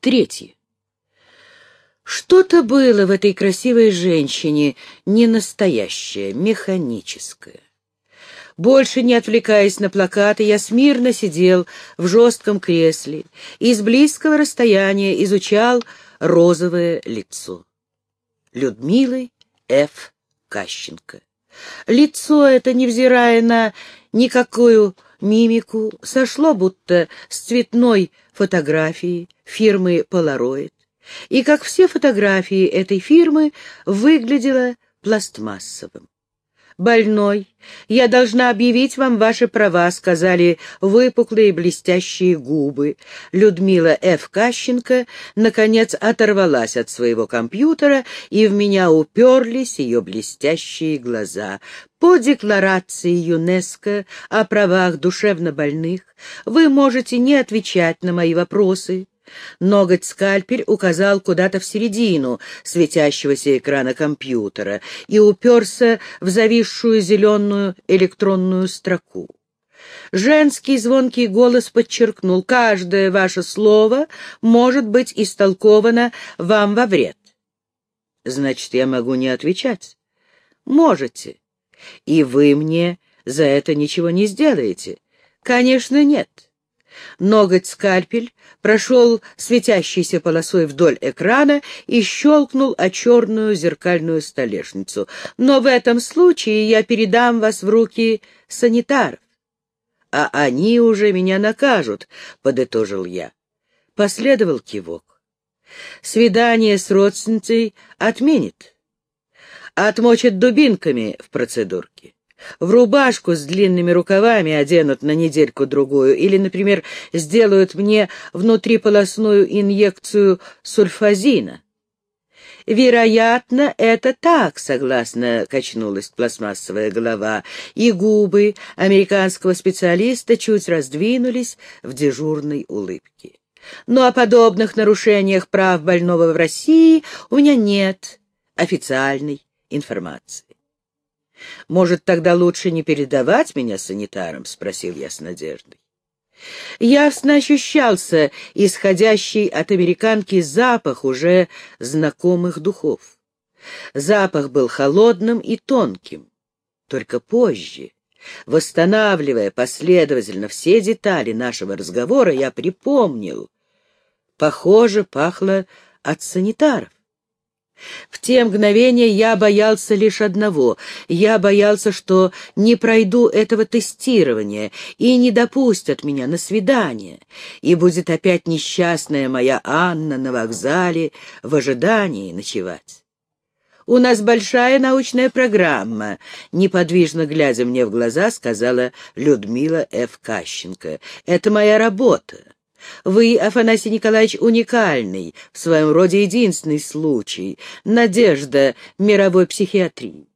Третье. Что-то было в этой красивой женщине не настоящее, механическое. Больше не отвлекаясь на плакаты, я смирно сидел в жестком кресле и с близкого расстояния изучал розовое лицо. Людмилы Ф. Кащенко. Лицо это, невзирая на никакую мимику, сошло будто с цветной фотографии фирмы Polaroid, и, как все фотографии этой фирмы, выглядело пластмассовым. «Больной, я должна объявить вам ваши права», — сказали выпуклые блестящие губы. Людмила Ф. Кащенко, наконец, оторвалась от своего компьютера, и в меня уперлись ее блестящие глаза. По декларации ЮНЕСКО о правах душевнобольных вы можете не отвечать на мои вопросы. Ноготь-скальпель указал куда-то в середину светящегося экрана компьютера и уперся в зависшую зеленую электронную строку. Женский звонкий голос подчеркнул, каждое ваше слово может быть истолковано вам во вред. Значит, я могу не отвечать? Можете. И вы мне за это ничего не сделаете? Конечно, нет. Ноготь-скальпель прошел светящейся полосой вдоль экрана и щелкнул о черную зеркальную столешницу. Но в этом случае я передам вас в руки санитаров. А они уже меня накажут, — подытожил я. Последовал кивок. Свидание с родственницей отменит. Отмочат дубинками в процедурке в рубашку с длинными рукавами оденут на недельку-другую или, например, сделают мне внутриполосную инъекцию сульфазина. «Вероятно, это так», — согласно качнулась пластмассовая голова, и губы американского специалиста чуть раздвинулись в дежурной улыбке. «Но о подобных нарушениях прав больного в России у меня нет официальной информации». «Может, тогда лучше не передавать меня санитарам?» — спросил я с надеждой. Ясно ощущался исходящий от американки запах уже знакомых духов. Запах был холодным и тонким. Только позже, восстанавливая последовательно все детали нашего разговора, я припомнил. Похоже, пахло от санитаров. В те мгновения я боялся лишь одного. Я боялся, что не пройду этого тестирования и не допустят меня на свидание, и будет опять несчастная моя Анна на вокзале в ожидании ночевать. «У нас большая научная программа», — неподвижно глядя мне в глаза, сказала Людмила Ф. Кащенко. «Это моя работа. Вы, Афанасий Николаевич, уникальный, в своем роде единственный случай, надежда мировой психиатрии.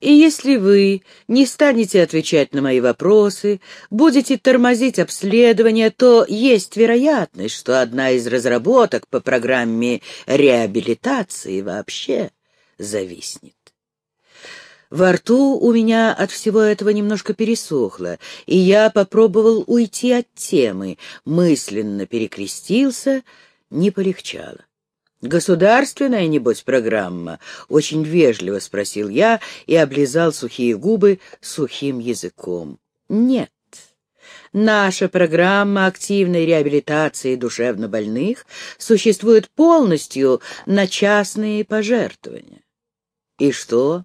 И если вы не станете отвечать на мои вопросы, будете тормозить обследование, то есть вероятность, что одна из разработок по программе реабилитации вообще зависнет. Во рту у меня от всего этого немножко пересохло, и я попробовал уйти от темы, мысленно перекрестился, не полегчало. «Государственная, небось, программа?» — очень вежливо спросил я и облизал сухие губы сухим языком. «Нет». Наша программа активной реабилитации душевнобольных существует полностью на частные пожертвования. И что?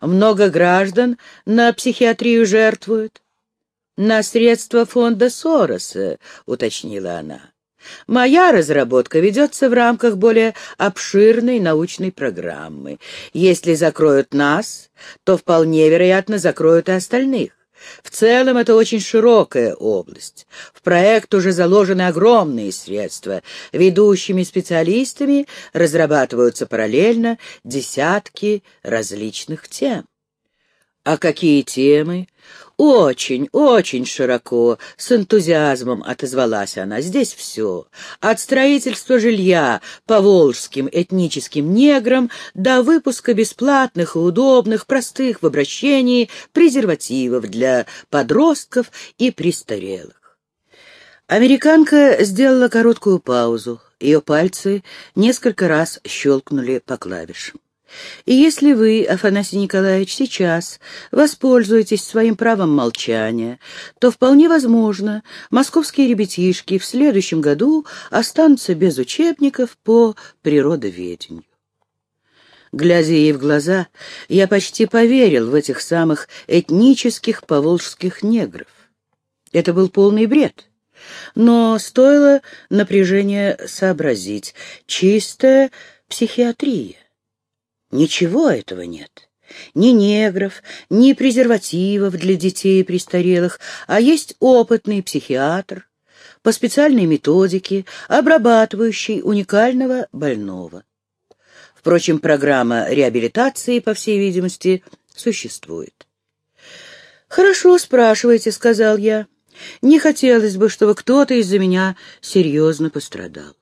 Много граждан на психиатрию жертвуют. На средства фонда Сороса, уточнила она. Моя разработка ведется в рамках более обширной научной программы. Если закроют нас, то вполне вероятно закроют и остальных. В целом это очень широкая область. В проект уже заложены огромные средства. Ведущими специалистами разрабатываются параллельно десятки различных тем. А какие темы? Очень, очень широко, с энтузиазмом отозвалась она. Здесь все. От строительства жилья по волжским этническим неграм до выпуска бесплатных и удобных, простых в обращении презервативов для подростков и престарелых. Американка сделала короткую паузу. Ее пальцы несколько раз щелкнули по клавишам. И если вы, Афанасий Николаевич, сейчас воспользуетесь своим правом молчания, то вполне возможно, московские ребятишки в следующем году останутся без учебников по природоведению. Глядя ей в глаза, я почти поверил в этих самых этнических поволжских негров. Это был полный бред. Но стоило напряжение сообразить. Чистая психиатрия. Ничего этого нет. Ни негров, ни презервативов для детей престарелых, а есть опытный психиатр по специальной методике, обрабатывающий уникального больного. Впрочем, программа реабилитации, по всей видимости, существует. «Хорошо, спрашивайте», — сказал я. «Не хотелось бы, чтобы кто-то из-за меня серьезно пострадал».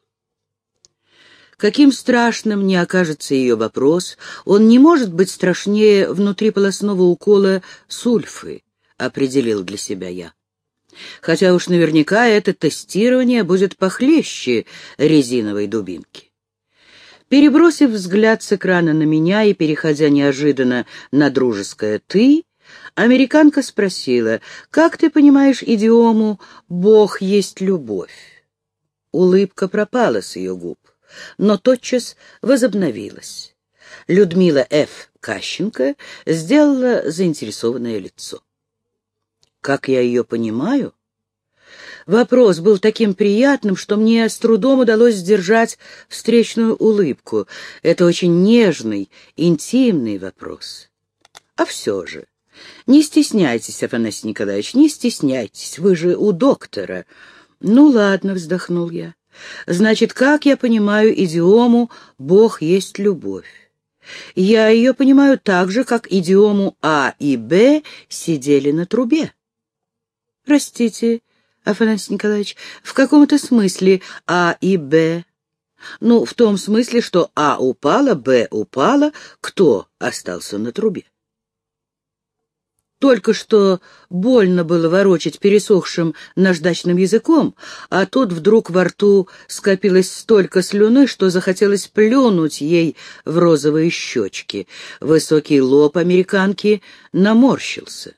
Каким страшным не окажется ее вопрос, он не может быть страшнее внутриполосного укола сульфы, определил для себя я. Хотя уж наверняка это тестирование будет похлеще резиновой дубинки. Перебросив взгляд с экрана на меня и переходя неожиданно на дружеское «ты», американка спросила, «Как ты понимаешь идиому «Бог есть любовь»?» Улыбка пропала с ее губ но тотчас возобновилась. Людмила Ф. Кащенко сделала заинтересованное лицо. Как я ее понимаю? Вопрос был таким приятным, что мне с трудом удалось сдержать встречную улыбку. Это очень нежный, интимный вопрос. А все же, не стесняйтесь, Афанасий Николаевич, не стесняйтесь, вы же у доктора. Ну ладно, вздохнул я. Значит, как я понимаю идиому «Бог есть любовь»? Я ее понимаю так же, как идиому А и Б сидели на трубе. Простите, Афанасий Николаевич, в каком-то смысле А и Б? Ну, в том смысле, что А упала, Б упала, кто остался на трубе? Только что больно было ворочать пересохшим наждачным языком, а тут вдруг во рту скопилось столько слюны, что захотелось плюнуть ей в розовые щечки. Высокий лоб американки наморщился.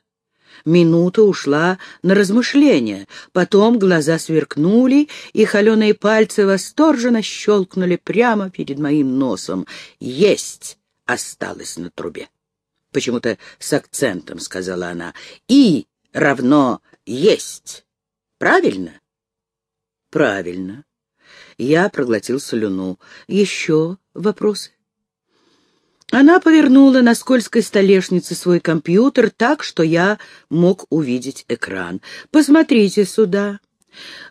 Минута ушла на размышления, потом глаза сверкнули, и холеные пальцы восторженно щелкнули прямо перед моим носом. «Есть!» осталось на трубе. Почему-то с акцентом сказала она. И равно есть. Правильно? Правильно. Я проглотил слюну. Еще вопросы? Она повернула на скользкой столешнице свой компьютер так, что я мог увидеть экран. «Посмотрите сюда.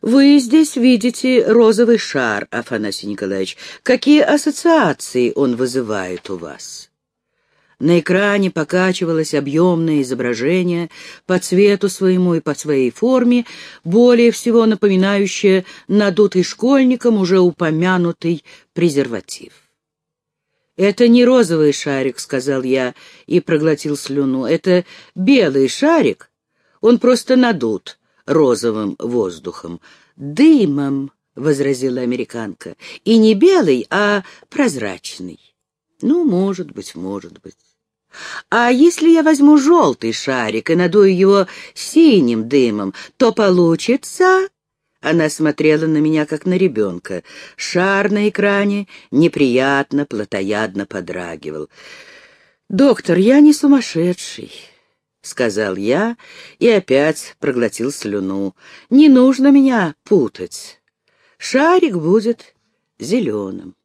Вы здесь видите розовый шар, Афанасий Николаевич. Какие ассоциации он вызывает у вас?» На экране покачивалось объемное изображение по цвету своему и по своей форме, более всего напоминающее надутый школьником уже упомянутый презерватив. «Это не розовый шарик», — сказал я и проглотил слюну. «Это белый шарик. Он просто надут розовым воздухом. Дымом», — возразила американка. «И не белый, а прозрачный». «Ну, может быть, может быть». А если я возьму желтый шарик и надую его синим дымом, то получится...» Она смотрела на меня, как на ребенка. Шар на экране неприятно, плотоядно подрагивал. «Доктор, я не сумасшедший», — сказал я и опять проглотил слюну. «Не нужно меня путать. Шарик будет зеленым».